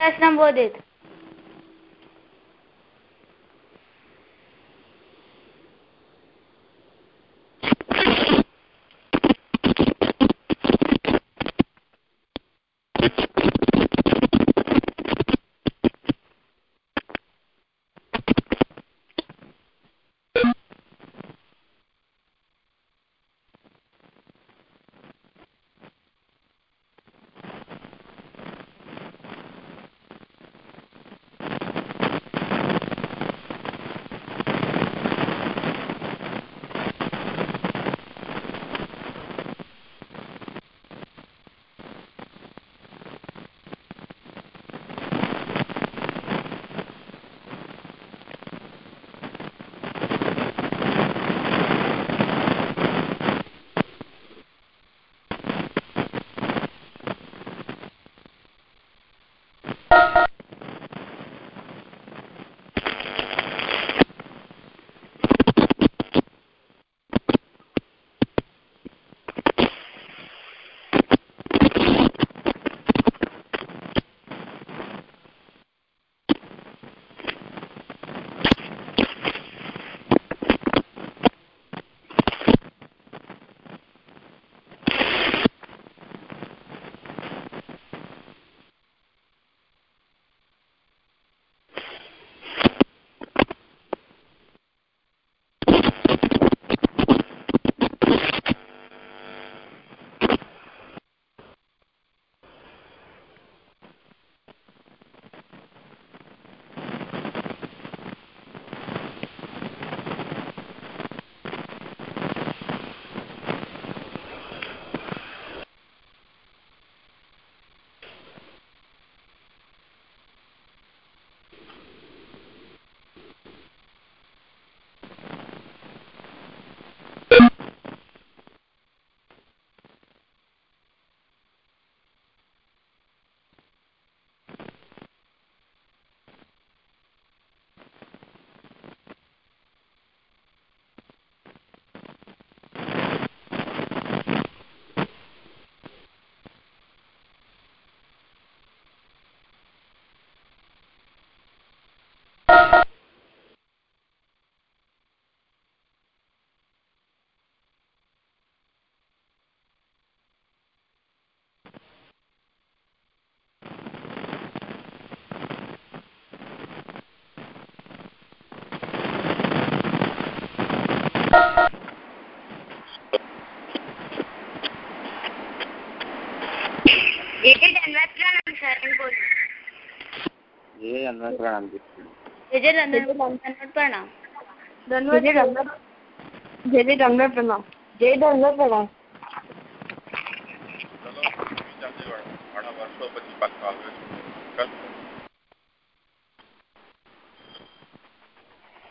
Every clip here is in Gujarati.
संबोधित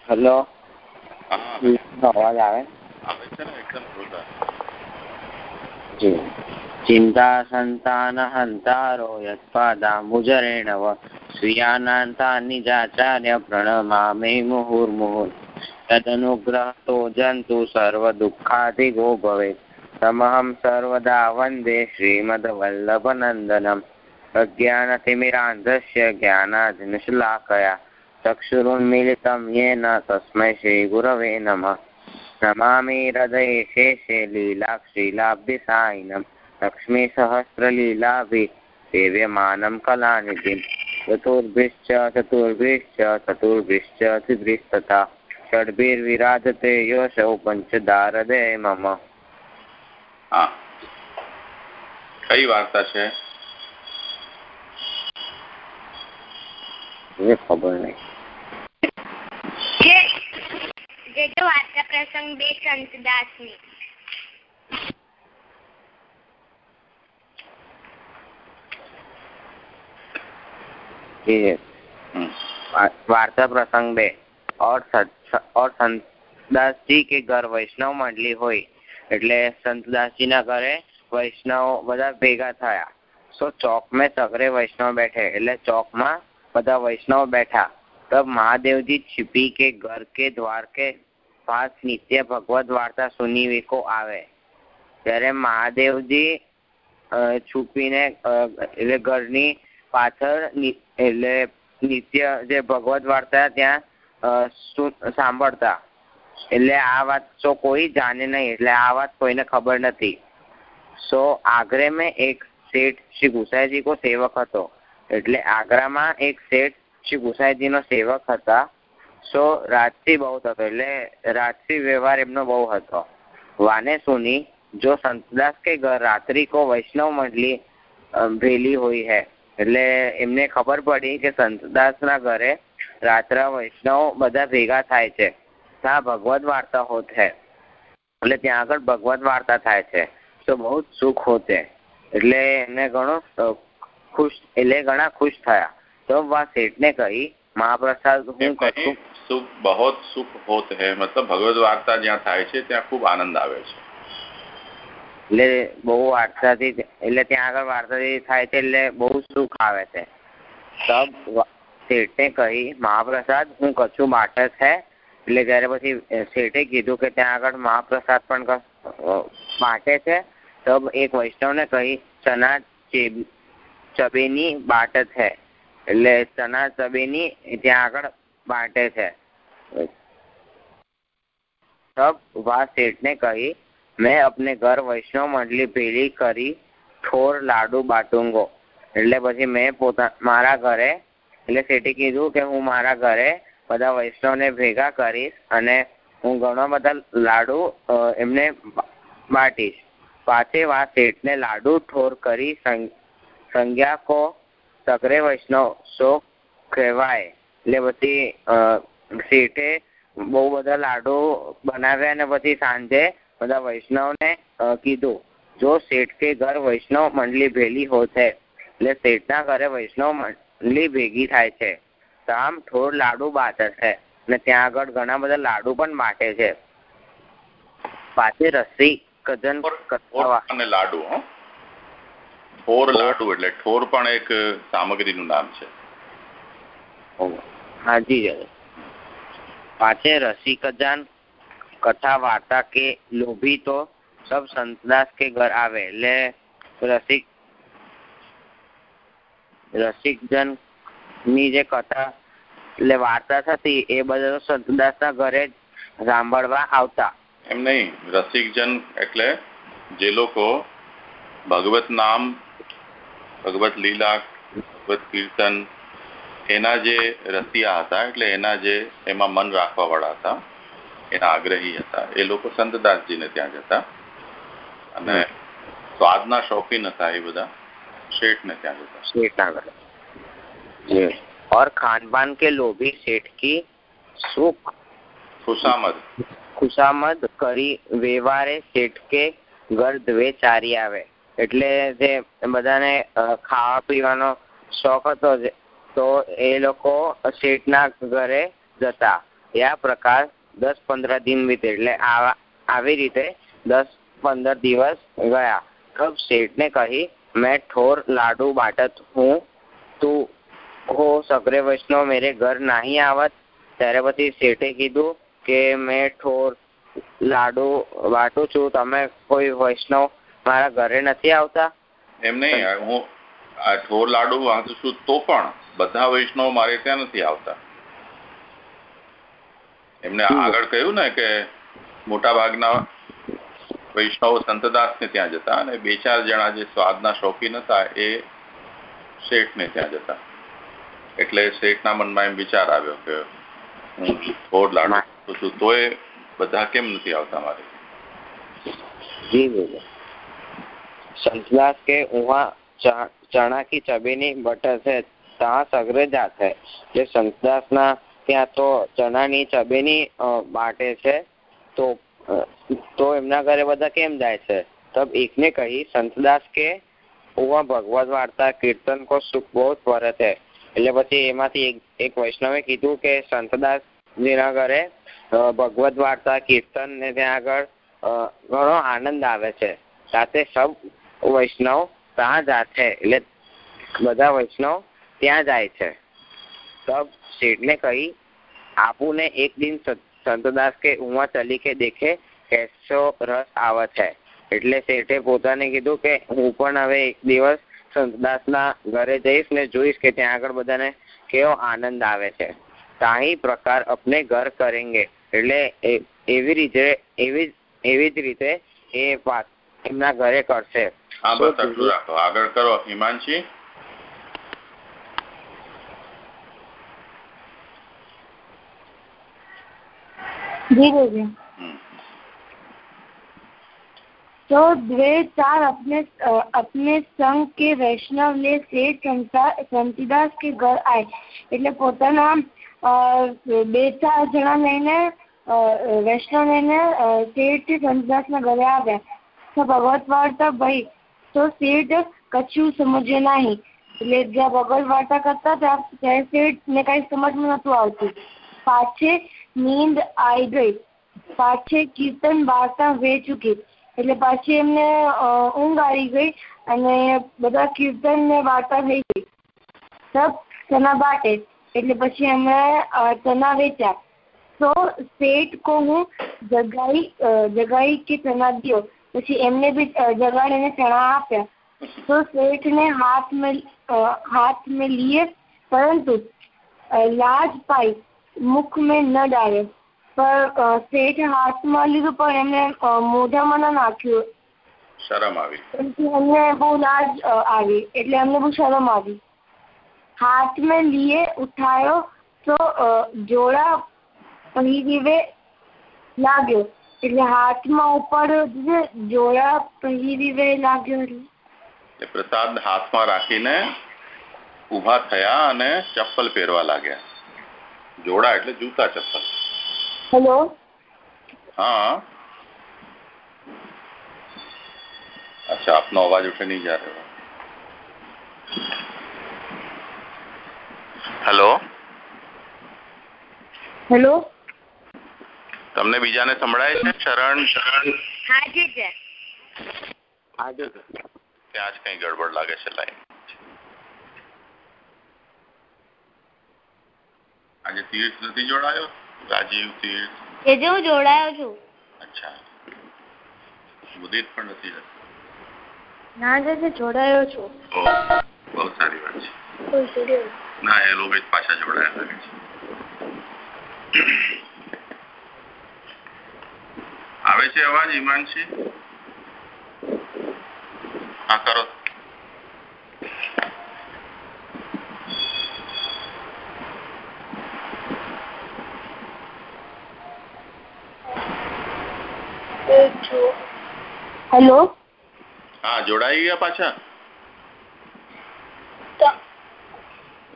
હેલો. અવાજ આવે? આવે છે ને એકદમ જોરદાર. જી. चिन्ता सन्तानहन्तारो यत्पादाम्बुजरेण व स्वीयानान्तान्निजाचार्य प्रणमामि मुहुर्मुहुः तदनुग्रहतो जन्तु सर्वदुःखाधिगो भवेत् तमहं सर्वदा वन्दे श्रीमद्वल्लभनन्दनम् अज्ञानतिमिरान्धस्य ज्ञानादिनिशलाकया चक्षुरुन्मिलितं येन तस्मै श्रीगुरवे नमः नमामि हृदये शेषे लीलाक्षीलाब्धिसायिनम् लक्ष्मीसहस्रलीलाभिः सेव्यमानं कलानिधिं चतुर्भिश्च चतुर्भिश्च चतुर्भिश्च त्रिभिस्तथा षड्भिर्विराजते योऽसौ पञ्चदारदे मम હા કઈ વાર્તા છે એ ખબર નહીં જે જે જે વાર્તા પ્રસંગ બે સંતદાસની છે વાર્તા પ્રસંગ બે ઓર ઓર સંતદાસજી કે ઘર વૈષ્ણવ મંડળી હોય એટલે સંતદાસજી ના ઘરે વૈષ્ણવ બધા ભેગા થયા. સો ચોક મેં સગરે વૈષ્ણવ બેઠે એટલે ચોકમાં બધા વૈષ્ણવ બેઠા. તો મહાદેવજી છીપી કે ઘર કે દ્વાર કે પાસ નિત્ય ભગવત વાર્તા સુની વેકો આવે. ત્યારે મહાદેવજી છુપીને એટલે ઘરની પાછળ એટલે નિત્ય જે ભગવત વાર્તા ત્યાં સાંભળતા. એટલે આ વાત તો કોઈ જાણે નહીં, એટલે આ વાત કોઈને ખબર નથી. સો આગ્રે મેં એક શેઠ શ્રી ગુસાઈજી કો સેવક હતો. એટલે આગ્રામાં એક શેઠ શ્રી ગુસાઈજીનો સેવક હતા. સો રાજસી બહુ હતો એટલે રાજસી વ્યવહાર એમનો બહુ હતો. વાને સુની, જો સંતદાસ કે ઘર રાત્રિ કો વૈષ્ણવ મંડળી ભેલી હોય है એટલે એમને ખબર પડી કે સંતદાસ ના ઘરે રાત્રે વૈષ્ણવ બધા ભેગા થાય છે. ત્યાં ભગવત વાર્તા હોત હે. એટલે ત્યાં આગળ ભગવત વાર્તા થાય છે. તો બહુ સુખ હોતે. એટલે એમને ઘણો ખુશ એટલે ઘણા ખુશ થયા. તો વા શેઠને કહી મહાપ્રસાદ હું એમ સુખ બહુ સુખ હોત હે? મતલબ ભગવદ વાર્તા જ્યાં થાય છે ત્યાં ખૂબ આનંદ આવે છે. એટલે બહુ વાંચવાથી એટલે ત્યાં આગળ વાર્તાથી થાય છે, એટલે બહુ સુખ આવે છે. તબ શેઠે કહી, મહાપ્રસાદ, હું કચ્છું માટે છે? એટલે ત્યારે પછી શેઠે કીધું કે ત્યાં આગળ મહાપ્રસાદ પણ માટે છે, તબ એક વૈષ્ણવને કહી, ચના ચબેની બાટ છે. એટલે ચના ચબેની ત્યાં આગળ બાટે છે. તબ વા શેઠને કહી મેં આપને ઘર વૈષ્ણવ મંડળી ભેગી કરી થોર લાડુ બાટુંગો. એટલે પછી મેં પોતા, મારા ઘરે, એટલે શેઠે કીધું કે હું મારા ઘરે બધા વૈષ્ણવને ભેગા કરીશ અને હું ઘણા બધા લાડુ એમને બાટીશ. પાછે વાત શેઠને લાડુ થોર કરી સંજ્ઞા કો સગરે વૈષ્ણવ શોક કહેવાય. એટલે પછી શેઠે બહુ બધા લાડુ બનાવ્યા અને પછી સાંજે બધા વૈષ્ણવને કીધું. જો શેઠ કે ઘર વૈષ્ણવ મંડલી ભેલી હોત છે એટલે શેઠના ઘરે વૈષ્ણવ મંડલી ભેગી થાય છે. તો આમ ઠોર લાડુ બાટે છે. અને ત્યાં આગળ ઘણા બધા લાડુ પણ બાટે છે. પાછી રસી કજન અને લાડુ ઠોર લાડુ એટલે ઠોર પણ એક સામગ્રીનું નામ છે. હાજી પાછે પાછે રસિકજાન કથા, વાર્તા કે લોભી તો સબ સંતદાસ કે ઘર આવે. એટલે રસિક, રસિકજનની જે કથા એટલે વાર્તા થતી, એ બધા સંતદાસ ના ઘરે સાંભળવા આવતા. એમ નહીં, રસિકજન એટલે જે લોકો ભગવત નામ, ભગવત લીલા, ભગવત કીર્તન, એના જે રસિયા હતા, એટલે એના જે એમાં મન રાખવા વાળા હતા એના આગ્રહી હતા એ લોકો સંતદાસજીને ત્યાં જતા અને સ્વાદના શોખીન હતા એ બધા શેઠને ત્યાં જતા सेठ ना करे जी और खान पान के लोभी सेठ की सुख ખુશામદ ખુશામદ કરી વ્યવહારે શેઠ કે ઘર દ્વે ચારી આવે એટલે જે બધાને અ, ખાવા પીવાનો શોખ હતો જે, તો એ લોકો શેઠના ઘરે જતા આ પ્રકાર દસ પંદર દિન વીતે એટલે આવી રીતે દસ પંદર દિવસ ગયા. કબ શેઠને કહી, મેં ઠોર, લાડુ, બાટત, હું, તું, હો, સગરે વૈષ્ણવ, મેરે ઘર નહીં આવત. ત્યારે પછી શેઠે કીધું કે, મેં ઠોર, લાડુ વાટું છું. તમે કોઈ વૈષ્ણવ મારા ઘરે નથી આવતા? એમ નહીં. હું ઠોર, લાડુ વાંચું છું તો પણ બધા વૈષ્ણવ મારે ત્યાં નથી આવતા. એમને આગળ કહ્યું ને કે મોટા ભાગના વૈષ્ણવ સંતદાસ ને ત્યાં જતા અને બે ચાર જણા જે સ્વાદના શોખીન હતા એ શેઠને ત્યાં જતા એટલે શેઠના મનમાં એમ વિચાર આવ્યો કે હું ઠોર લાડુ વાંચું છું તોય બધા કેમ નથી આવતા મારે जी बोलो संतदास के वहाँ च- चना की चबीनी बटर है ત્યાં સગરે જાત है જે સંતદાસના ત્યાં તો ચણાની ચબેની બાટે છે. તો તો એમના ઘરે બધા કેમ જાય છે? તબ એકને કહી સંતદાસ કે ઓવા ભગવત વાર્તા, કીર્તન કો સુખ બહુ વરત છે. એટલે પછી એમાંથી એક એક વૈષ્ણવે કીધું કે સંતદાસ જેના ઘરે ભગવત વાર્તા, કીર્તન ને ત્યાં આગળ ઘણો આનંદ આવે છે. સાથે સબ વૈષ્ણવ ત્યાં જાય છે એટલે બધા વૈષ્ણવ ત્યાં જાય છે. તબ ने कही આપુને એક દિન સંત- સંતદાસ કે ઉમા ચલી કે દેખે કેસો રસ આવે છે એટલે શેઠે પોતાને કીધું કે, હું પણ હવે એક દિવસ સંતદાસના ઘરે જઈશ ને જોઈશ કે ત્યાં આગળ બધાને કેવો આનંદ આવે છે. તાહી પ્રકાર અપને ઘર કરેંગે. એટલે એવી રીતે, એવી એવી જ રીતે એ વાત એમના ઘરે કરશે. હા આગળ કરો, હિમાંશી. जी गुरुजी હમ. तो द्वे चार अपने अ, अपने संग के वैष्णव ने सेठ संता- શાંતિદાસ કે ઘર આય એટલે પોતાના અ, બે ચાર જણા લઈને અ, વૈષ્ણવ લઈને અ, શેઠ શાંતિદાસના ઘરે આવ્યા તો ભગવત વાર્તા ભાઈ તો શેઠ કશું સમજ્યો નહીં એટલે જ્યાં ભગવત વાર્તા કરતા હતા ત્યાં શેઠ ને કઈ સમજમાં નતું આવતું પાછે नींद आई गई। पाचे कीर्तन वार्ता वे चुकी। ऊँग आई गई बदा कीर्तन ने वार्ता थी गई सब चना बाटे एट पी हम चना वेचा तो सेठ को हूँ जगाई जगाई के चना दियो पी एमने भी जगाड़े ने चना आप तो सेठ ने हाथ में हाथ में लिए परंतु लाज पाई મુખ મેં ન ડાળે. પણ શેઠ હાથમાં લીધું પણ એમને મોઢામાં ના નાખ્યું. શરમ આવી. એમને બહુ લાજ આવી. એટલે એમને બહુ શરમ આવી. હાથ મેં લીએ ઉઠાયો તો જોડા પહીરીવે લાગ્યો. એટલે હાથમાં ઉપર જોડા પહીરીવે લાગ્યો એટલે. પ્રસાદ હાથમાં રાખીને ઊભા થયા અને ચપ્પલ પહેરવા લાગ્યા. જોડા એટલે જૂતા ચપ્પલ. હેલો? હા. અચ્છા આપનો અવાજ ઉઠે નહીં જા રહ્યો હેલો? હેલો? તમને બીજાને સંભળાય છે? શરણ? શરણ? હાજી જી હાજી જી. ત્યાં જ કઈ ગડબડ લાગે છે લાઈન. આજે તીર્થ નથી જોડાયો? રાજીવ તીર્થ. એ જે હું જોડાયો છું. અચ્છા. ઉદિત પણ નથી જતો. ના જે જોડાયો છું. ઓ બહુ સારી વાત છે. ના એ લોકો જ પાછા જોડાયા લાગે છે. આવે છે અવાજ હિમાંશી હા કરો. હેલો હા જોડાઈ ગયા પાછા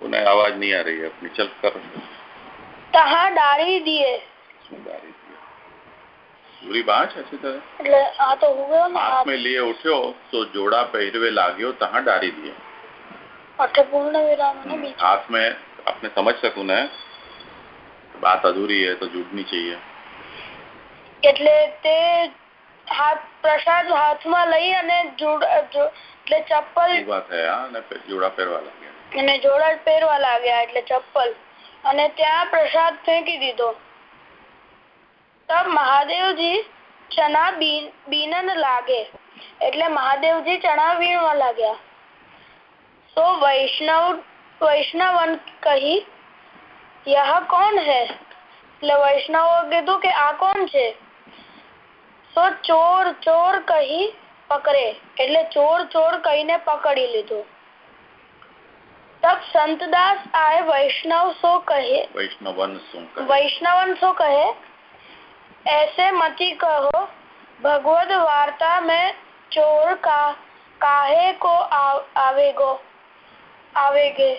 उन्हें आवाज नहीं आ रही है अपनी चल कर તહા ડાળી દીએ सुंदरी पूरी बात अच्छी तरह એટલે આ તો હું ગયો हाथ में लिए उठ्यो तो जोड़ा पहरवे लाग्यो तहाँ डारी दिए અઠે પૂર્ણ વિરામ हम्म, हाथ में अपने समझ सकूं ना बात अधूरी है तो जुड़नी चाहिए એટલે તે હાથ પ્રસાદ હાથમાં લઈ અને એટલે ચપ્પલ ઊભા થયા અને જોડા પહેરવા લાગ્યા. અને જોડા પહેરવા લાગ્યા એટલે ચપ્પલ. અને ત્યાં પ્રસાદ ફેંકી દીધો. તબ મહાદેવજી ચણા બીનન લાગે. એટલે મહાદેવજી ચણા વીણવા લાગ્યા. તો વૈષ્ણવ વૈષ્ણવન કહી યહ કોણ હૈ? એટલે વૈષ્ણવો કીધું કે આ કોણ છે? તો ચોર ચોર કહી પકડે એટલે ચોર ચોર કહીને પકડી લીધું तब संतदास आए वैष्णव सो कहे वैष्णवन શું કહે वैष्णवन सो कहे ऐसे मती कहो भगवत वार्ता में चोर का काहे को आव- आवेगो आवेगे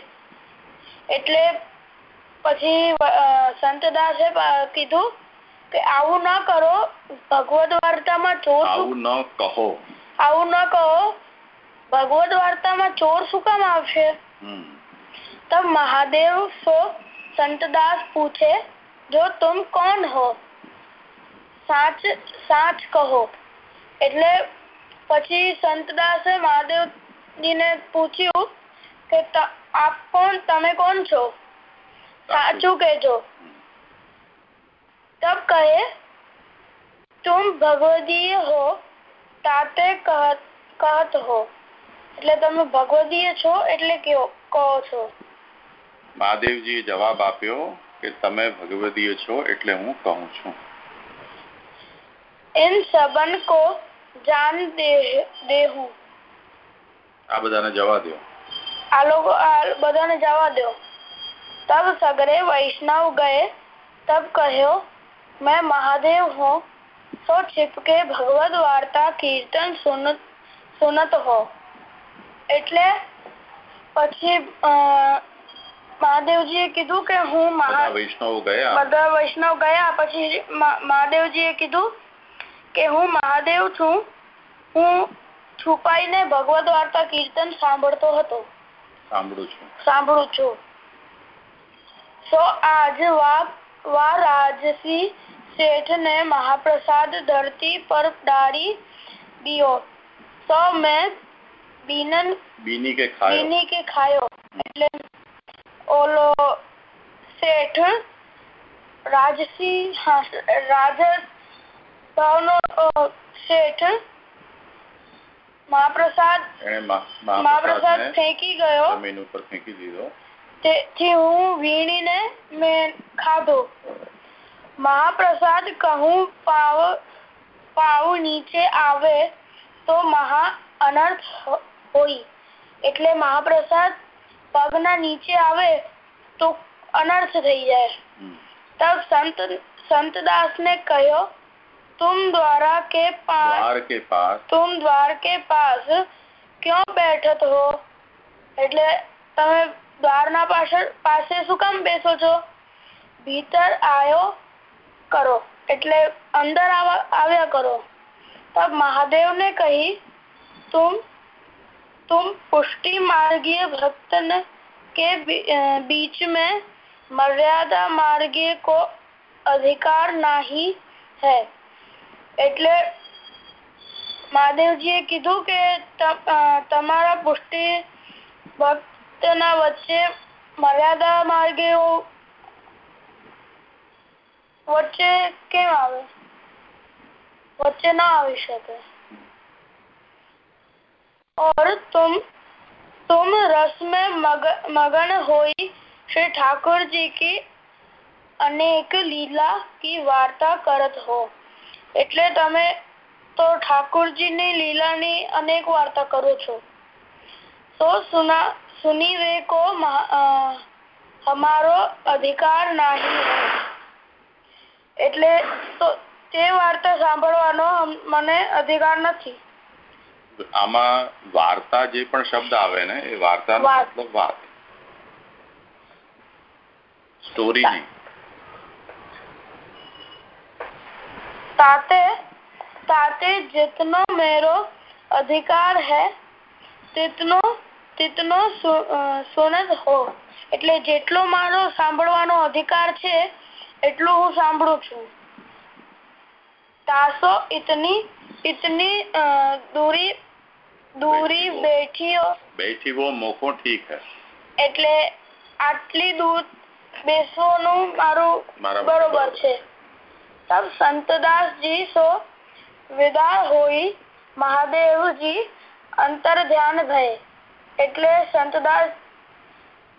એટલે પછી અ, સંતદાસે પ- કીધું કે આવું ન કરો ભગવદ વાર્તામાં ચોર ન કહો. આવું ન કહો ભગવદ વાર્તામાં ચોર શું કામ આવશે? તો મહાદેવ સો સંતદાસ પૂછે જો તુમ કોણ હો? સાચ સાચ કહો. એટલે પછી સંતદાસે મહાદેવજીને પૂછ્યું કે આપ કોણ? તમે કોણ છો? સાચું. કેજો તબ કહે तुम भगवदीय हो ताते कहत कहत हो એટલે તમે ભગવદીય છો એટલે કયો કહો છો મહાદેવજીએ જવાબ આપ્યો કે તમે ભગવદીય છો એટલે હું કહું છું इन सबन को जान दे देहूं આ બધાને જવા દો આ લોકો આ બધાને જવા દો तब सगरे वैष्णव गए तब कहो मैं महादेव हूँ तो छिपके भगवत वार्ता कीर्तन सुन સુનત હો એટલે પછી અ, મહાદેવજીએ કીધું કે હું મહા બધા વૈષ્ણવો ગયા બધા વૈષ્ણવ ગયા પછી મા- મહાદેવજીએ કીધું કે હું મહાદેવ છું હું છુપાઈને ભગવત વાર્તા કીર્તન સાંભળતો હતો સાંભળું છું સાંભળું છું સો આજ વા વા રાજસી શેઠ ને મહાપ્રસાદ ધરતી પર ડાળી દિયો. તો મેં બીનન બીની કે ખાયો? બીની કે ખાયો. એટલે ઓલો શેઠ રાજસી રાજસ ભાવનો શેઠ મહાપ્રસાદ મહાપ્રસાદ ફેંકી ગયો. જમીન ઉપર ફેંકી દીધો. તેથી હું વીણીને મેં ખાધો. મહાપ્રસાદ કહું પાવ પાવ નીચે આવે તો મહા અનર્થ હો- હોય એટલે મહાપ્રસાદ પગના નીચે આવે તો અનર્થ થઈ જાય હમ. तब संत संत दास ने कहो तुम द्वारा के पास દ્વાર કે પાસ तुम द्वार के पास क्यों बैठत हो એટલે તમે દ્વારના પાછળ પાસે શું કામ બેસો છો ભીતર આયો કરો એટલે અંદર આવા- આવ્યા કરો તબ મહાદેવ ને કહી तुम तुम पुष्टि मार्गीय भक्त न के बी- अ, बीच में मर्यादा मार्गीय को अधिकार नहीं है એટલે મહાદેવજીએ કીધું કે તમ- અ, તમારા પુષ્ટિ ભક્તના વચ્ચે મર્યાદા માર્ગે વચ્ચે કેમ આવે વચ્ચે ના આવી શકે और तुम तुम रस में मग, मगन होई श्री ठाकुर जी की अनेक લીલા की વાર્તા કરત હો એટલે તમે તો ઠાકોરજીની લીલાની અનેક વાર્તા કરો છો તો સુના સુનીવે કો મહા- અ, હમારો અધિકાર નહીં હૈ. એટલે તો તે વાર્તા સાંભળવાનો હમ- મને અધિકાર નથી આમાં વાર્તા જે પણ શબ્દ આવે ને એ વાર્તાનો વાત. મતલબ વાત સ્ટોરી નહીં ताते ताते जितनो मेरो अधिकार है तितनो तितनो सु- અ, સુનત હો એટલે જેટલો મારો સાંભળવાનો અધિકાર છે એટલું હું સાંભળું છું. તાસો ઇતની ઇતની દૂરી દૂરી બેઠી બેઠી વો મોકો ઠીક હે. એટલે આટલી દૂર બેસવાનું મારું બરોબર. છે. તબ સંતદાસજી સો વિદા હોઈ. મહાદેવજી અંતર ધ્યાન ભય એટલે સંતદાસ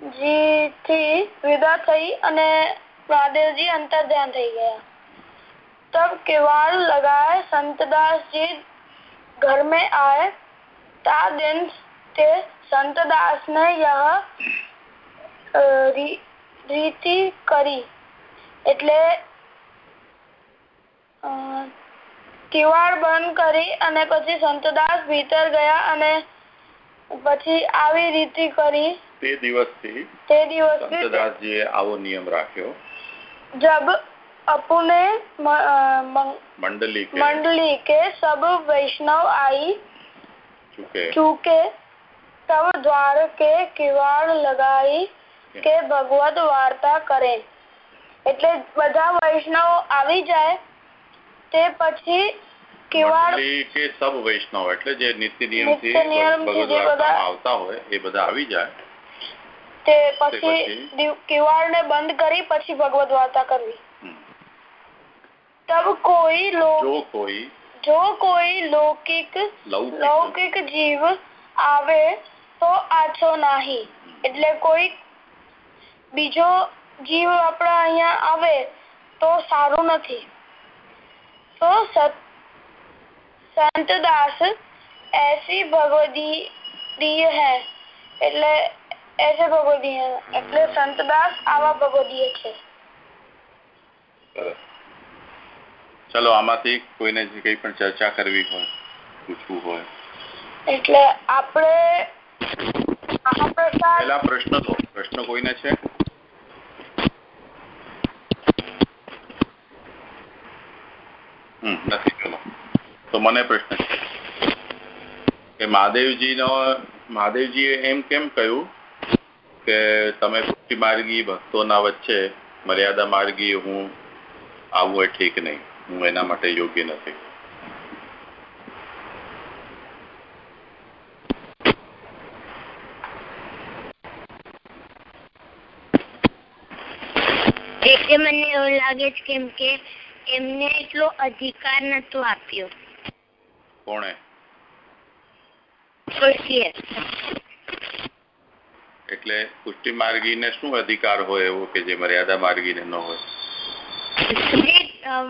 જી થી વિદા થઈ અને મહાદેવજી અંતર ધ્યાન થઈ ગયા तब किवाड़ लगाए संतदास जी घर में आए ता दिन ते संतदास ने यह અ, રી- રીતિ કરી એટલે અ, કિવાડ બંધ કરી અને પછી સંતદાસ ભીતર ગયા અને પછી આવી રીતિ કરી તે દિવસથી તે દિવસથી સંતદાસજીએ આવો નિયમ રાખ્યો जब अपने म- अ, मंग- મંડલી કે मंडली के सब वैष्णव आई ચૂકે चूके तब द्वार के किवाड़ लगाई કે ભગવત વાર્તા કરે એટલે બધા વૈષ્ણવ આવી જાય તે પછી કિવાડ મંડલી કે સબ વૈષ્ણવ એટલે જે નિત્ય નિયમથી નિત્ય નિયમથી ભગવદ જે વાર્તામાં બધા- આવતા હોય એ બધા આવી જાય તે પછી? કિવાડ ને બંધ કરી પછી ભગવત વાર્તા કરવી. તબ કોઈ જો કોઈ જો કોઈ લૌકિક લૌકિક જીવ આવે તો આછો નાહી. એટલે કોઈ બીજો જીવ આપણા અહીંયા આવે તો સારું નથી. તો સત સંતદાસ એસી ભગવદીય હે. એટલે એસે ભગોદીય એટલે સંતદાસ આવા ભગોદીય છે ચલો આમાંથી કોઈને જે કંઈ પણ ચર્ચા કરવી હોય પૂછવું હોય એટલે આપણે પહેલા પ્રશ્ન તો પ્રશ્ન કોઈને છે? નથી ચલો. તો મને પ્રશ્ન છે કે મહાદેવજીનો મહાદેવજીએ એમ કેમ કહ્યું કે તમે ભક્તિ માર્ગી ભક્તોના વચ્ચે મર્યાદા માર્ગી હું આવું એ ઠીક નહીં. હું એના માટે યોગ્ય નથી. એટલે મને એવું લાગે છે કેમ કે એમને એટલો અધિકાર નતો આપ્યો. કોણે? તુલસીએ એટલે પુષ્ટિ માર્ગીને શું અધિકાર હોય એવો કે જે મર્યાદા માર્ગીને ન હોય?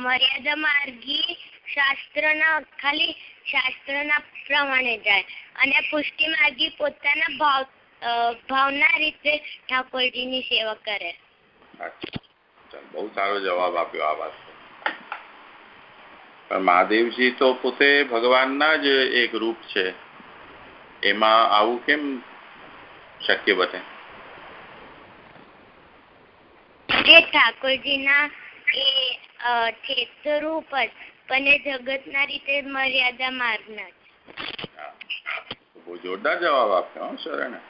મર્યાદા માર્ગી શાસ્ત્રના ખાલી શાસ્ત્રના પ્રમાણે જાય. અને પુષ્ટિ માર્ગી પોતાના ભાવ ભાવના રીતે ઠાકોરજીની સેવા કરે. બહુ સારો જવાબ આપ્યો આ વાત. પણ મહાદેવજી તો પોતે ભગવાનના જ એક રૂપ છે. એમાં આવું કેમ શક્ય બને જે ઠાકોરજીના એ સ્વરૂપ જ પણ એ જગતના રીતે મર્યાદા માર્ગના. બહુ જોરદાર જવાબ આપ્યો શરણે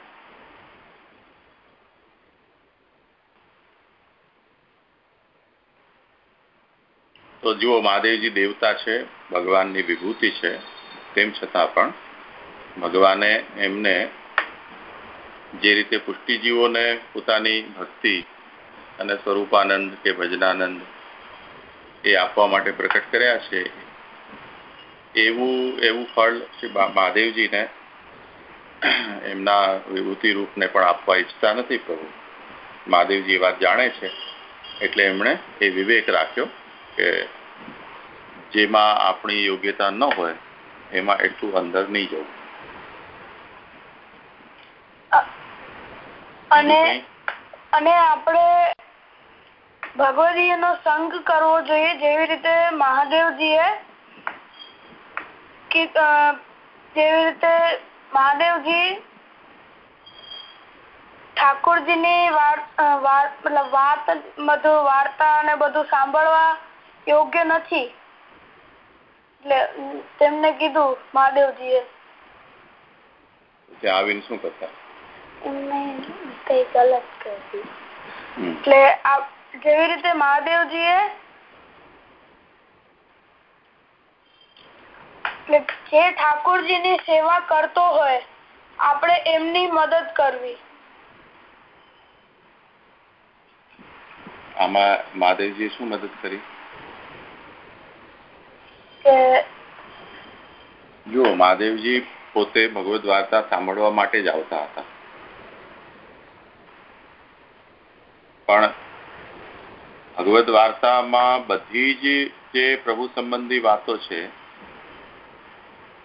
તો જુઓ મહાદેવજી દેવતા છે ભગવાનની વિભૂતિ છે તેમ છતાં પણ ભગવાને એમને જે રીતે પુષ્ટિજીવોને પોતાની ભક્તિ અને સ્વરૂપાનંદ કે ભજનાનંદ એ આપવા માટે પ્રકટ કર્યા છે, એવું એવું ફળ શ્રી મહાદેવજીને એમના વિભૂતિ રૂપને પણ આપવા ઈચ્છતા નથી પ્રભુ. મહાદેવજી વાત જાણે છે, એટલે એમણે એ વિવેક રાખ્યો કે જેમાં આપણી યોગ્યતા ન હોય, એમાં એટલું અંદર નહીં જવું. અને અને આપણે ભગવદીય નો સંગ કરવો જોઈએ જેવી રીતે મહાદેવજી જેવી રીતે મહાદેવજી ઠાકોરજીની વાત વાત બધું વાર્તા અને બધું સાંભળવા યોગ્ય નથી. એટલે તેમને કીધું મહાદેવજી એ આવીને શું કરતા? એમને કઈ ગલત કરી હમ. એટલે જેવી રીતે મહાદેવજીએ? એટલે જે ઠાકોરજીની સેવા કરતો હોય આપણે એમની મદદ કરવી. આમાં મહાદેવજી શું મદદ કરી? કે જુઓ મહાદેવજી પોતે ભગવદ વાર્તા સાંભળવા માટે જ આવતા હતા પણ ભગવદ વાર્તામાં બધી જ જે પ્રભુ સંબંધી વાતો છે,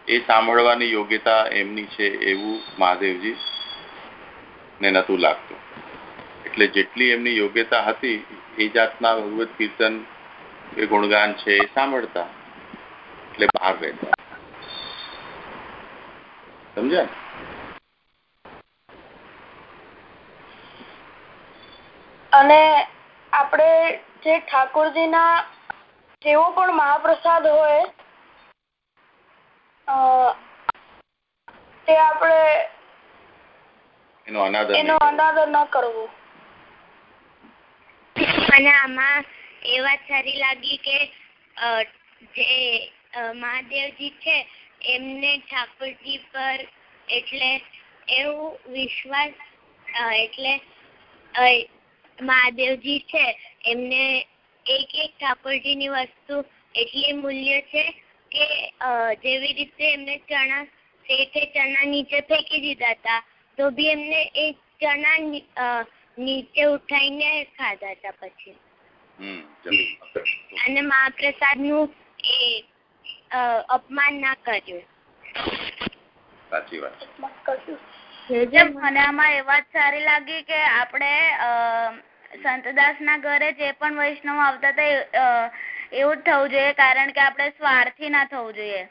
એ સાંભળવાની યોગ્યતા એમની છે એવું મહાદેવજી ને નતું લાગતું. એટલે જેટલી એમની યોગ્યતા હતી, એ જાતના ભગવદ્ કીર્તન, એ ગુણગાન છે એ સાંભળતા, એટલે બહાર રહેતા. સમજ્યા અને આપણે જે ઠાકોરજીના જેવો પણ મહાપ્રસાદ હોય તે આપણે એનો. અનાદર ન કરવો અને આમાં એ વાત સારી લાગી કે જે મહાદેવજી છે એમને ઠાકોરજી પર એટલે એવું વિશ્વાસ એટલે મહાદેવજી છે એમને એક એક ઠાકોરજીની વસ્તુ એટલી મૂલ્ય છે કે જેવી રીતે એમને ચણા શેઠે ચણા નીચે ફેંકી દીધા હતા તો બી એમને એ ચણા નીચે ઉઠાઈને ખાધા હતા પછી. હમ અને મહાપ્રસાદનું એ અપમાન ના કર્યું સાચી વાત. મને આમાં એ વાત સારી લાગી કે આપણે અ, સંતદાસના ઘરે જે પણ વૈષ્ણવ આવતા હતા એવું જ થવું જોઈએ કારણ કે આપણે સ્વાર્થી ના થવું જોઈએ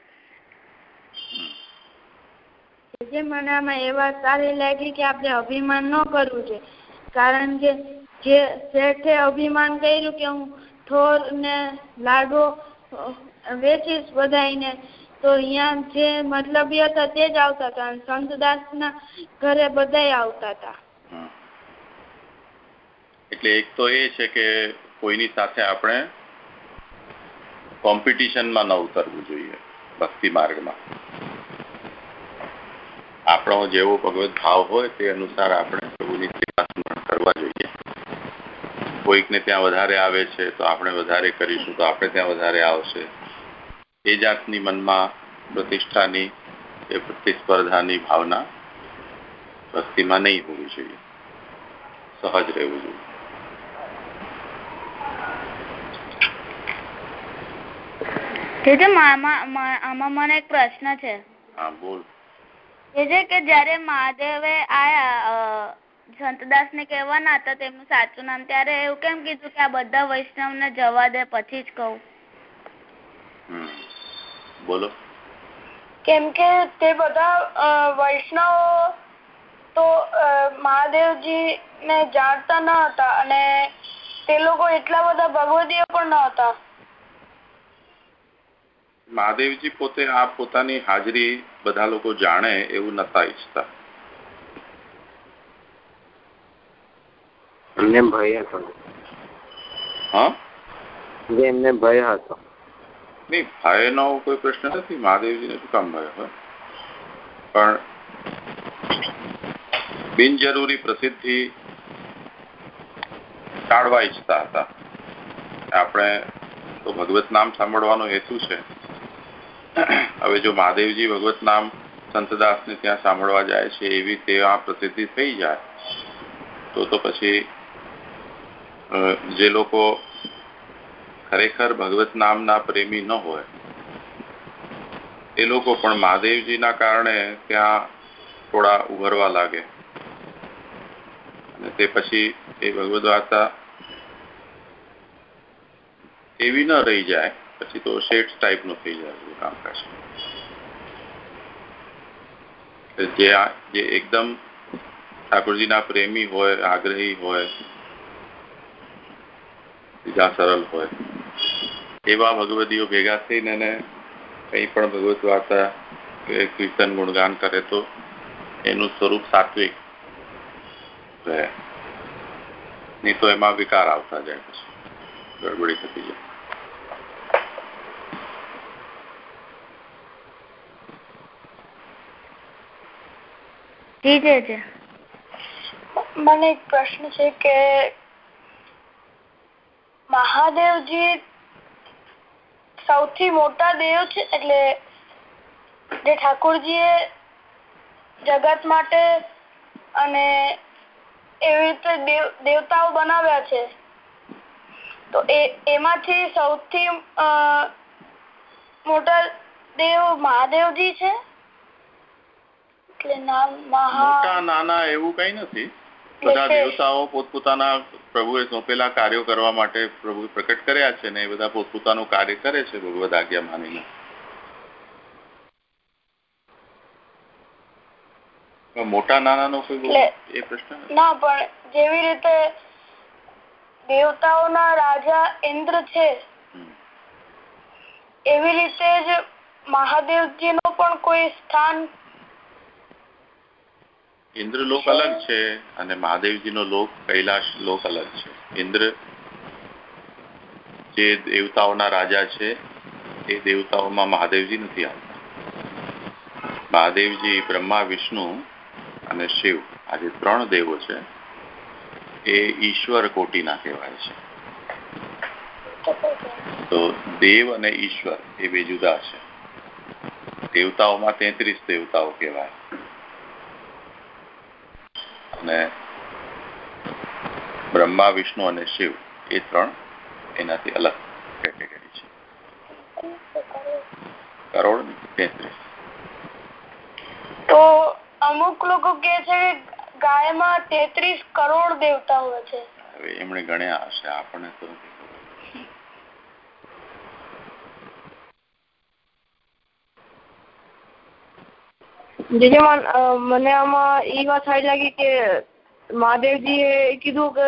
જે મને આમાં એ સારી લાગી કે આપણે અભિમાન ન કરવું જોઈએ કારણ કે જે શેઠે અભિમાન કર્યું કે હું થોર ને લાડો વેચીશ બધાયને તો અહીંયા જે મતલબી હતા તે જ આવતા હતા સંતદાસ સંતદાસના ઘરે બધાય આવતા હતા. એટલે એક તો એ છે કે કોઈની સાથે આપણે કોમ્પિટિશનમાં ન ઉતરવું જોઈએ ભક્તિ માર્ગમાં. આપણો જેવો ભગવત ભાવ હોય તે અનુસાર આપણે પ્રભુની સેવા સ્મરણ કરવા જોઈએ. કોઈકને ત્યાં વધારે આવે છે તો આપણે વધારે કરીશું, તો આપણે ત્યાં વધારે આવશે. એ જાતની મનમાં પ્રતિષ્ઠાની એ પ્રતિસ્પર્ધાની ભાવના ભક્તિમાં નહીં હોવી જોઈએ. સહજ રહેવું જોઈએ. જે જે આમાં મને એક પ્રશ્ન છે. હા બોલ. એ છે કે જ્યારે મહાદેવે આયા સંતદાસ ને કહેવાના હતા તેમનું સાચું નામ ત્યારે એવું કેમ કીધું કે આ બધા વૈષ્ણવને જવા દે પછી જ કહું? બોલો. કેમ કે તે બધા વૈષ્ણવ તો મહાદેવજી ને જાણતા ન હતા અને તે લોકો એટલા બધા ભગવદીય પણ ન હતા. મહાદેવજી પોતે આ પોતાની હાજરી બધા લોકો જાણે એવું નતા ઈચ્છતા. એમને ભય હતો. હા? એમને ભય હતો. નહીં ભયનો કોઈ પ્રશ્ન નથી મહાદેવજીને શું કામ ભય હોય? પણ બિનજરૂરી પ્રસિદ્ધિ ટાળવા ઈચ્છતા હતા. આપણે તો ભગવત નામ સાંભળવાનો હેતુ છે. હવે જો મહાદેવજી ભગવત નામ સંતદાસને ત્યાં સાંભળવા જાય છે, એવી ત્યાં પ્રસિદ્ધિ થઈ જાય, તો તો પછી જે લોકો ખરેખર ભગવત નામના પ્રેમી ન હોય, એ લોકો પણ મહાદેવજીના કારણે ત્યાં થોડા ઉભરવા લાગે. અને તે પછી એ ભગવદ વાર્તા એવી ન રહી જાય પછી તો શેઠ ટાઈપનું થઈ જાય કામકાજ. જે જે એકદમ ઠાકોરજીના પ્રેમી હોય, આગ્રહી હોય, સીધા સરળ હોય, એવા ભગવદીઓ ભેગા થઈને એને કંઈ પણ ભગવત વાર્તા કીર્તન ગુણગાન કરે તો એનું સ્વરૂપ સાત્વિક રહે. નહીં તો એમાં વિકાર આવતા જાય પછી. ગડબડી થતી જાય. જી જે. છે મને એક પ્રશ્ન છે કે મહાદેવજી સૌથી મોટા દેવ છે એટલે જે ઠાકોરજીએ જગત માટે અને એવી રીતે દેવ, દેવતાઓ બનાવ્યા છે, તો એમાંથી સૌથી મોટા દેવ મહાદેવજી છે? એટલે નામ મહા મોટા નાના એવું કઈ નથી. બધા દેવતાઓ પોતપોતાના પ્રભુએ સોંપેલા કાર્યો કરવા માટે પ્રભુ પ્રકટ કર્યા છે ને એ બધા પોતપોતાનું કાર્ય કરે છે ભગવદ આજ્ઞા માનીને. મોટા નાનાનો કોઈ એ પ્રશ્ન ના પણ જેવી રીતે દેવતાઓના રાજા ઇન્દ્ર છે એવી રીતે જ મહાદેવજી નું પણ કોઈ સ્થાન ઇન્દ્રલોક અલગ છે અને મહાદેવજીનો લોક, કૈલાશ લોક અલગ છે. ઇન્દ્ર જે દેવતાઓના રાજા છે, એ દેવતાઓમાં મહાદેવજી નથી આવતા. મહાદેવજી, બ્રહ્મા, વિષ્ણુ અને શિવ આ જે ત્રણ દેવો છે, એ ઈશ્વર કોટીના કહેવાય છે. તો દેવ અને ઈશ્વર એ બે જુદા છે. દેવતાઓમાં તેત્રીસ દેવતાઓ કહેવાય. અને બ્રહ્મા વિષ્ણુ અને શિવ એ ત્રણ એનાથી અલગ કેટેગરી છે. કરોડ તેત્રીસ. તો અમુક લોકો કે છે કે ગાયમાં તેત્રીસ કરોડ દેવતા હોય છે. હવે એમણે ગણ્યા હશે આપણને તો જેને મને આમાં એ વાત સારી લાગી કે મહાદેવજી એ કીધું કે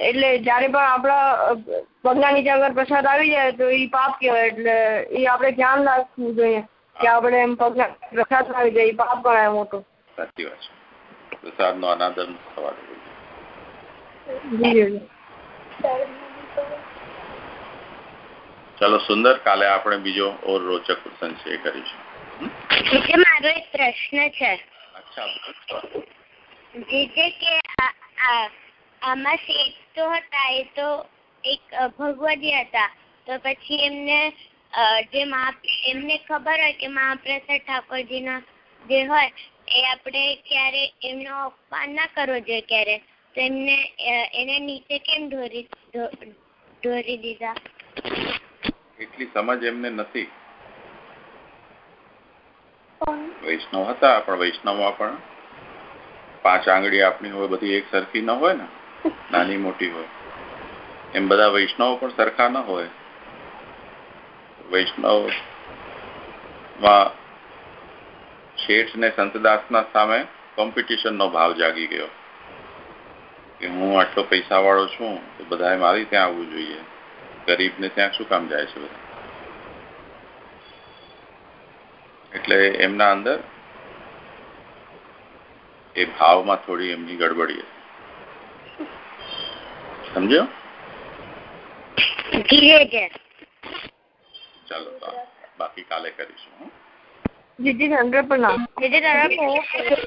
એટલે જયારે પણ આપણા પગના નીચે અગર પ્રસાદ આવી જાય તો એ પાપ કહેવાય. એટલે એ આપણે ધ્યાન રાખવું જોઈએ કે આપણે એમ પગના પ્રસાદ આવી જાય એ પાપ ગણાય મોટો. સાચી વાત છે. પ્રસાદનો અનાદર થવા દેવો. ચાલો સુંદર કાલે આપણે બીજો ઓર રોચક પ્રસંગ છે એ કરીશું મારો એક પ્રશ્ન છે. જે કે આમાં શેઠ તો હતા એ તો એક ભગવદી હતા. તો પછી એમને જે એમને ખબર હોય કે મહાપ્રસાદ ઠાકોરજીના જે હોય એ આપણે ક્યારે એમનો અપમાન ના કરવો જોઈએ ક્યારે? તો એમને એને નીચે કેમ ઢોરી ઢોરી દીધા? એટલી સમજ એમને નથી. વૈષ્ણવ હતા, પણ વૈષ્ણવમાં પણ પાંચ આંગળી આપણી હોય, બધી એક સરખી ન હોય ને, નાની મોટી હોય. એમ બધા વૈષ્ણવ પણ સરખા ન હોય. વૈષ્ણવ શેઠ ને સંતદાસના સામે કોમ્પિટિશન નો ભાવ જાગી ગયો. કે હું આટલો પૈસા વાળો છું, તો બધાએ મારી ત્યાં આવવું જોઈએ. ગરીબને ત્યાં શું કામ જાય છે બધા? એટલે એમના અંદર એ ભાવમાં થોડી એમની ગડબડી હતી. સમજ્યો? ચાલો તો બાકી કાલે કરીશું હં? જી પ્રણામ હંડ્રેડ પર ના જે જે તરફ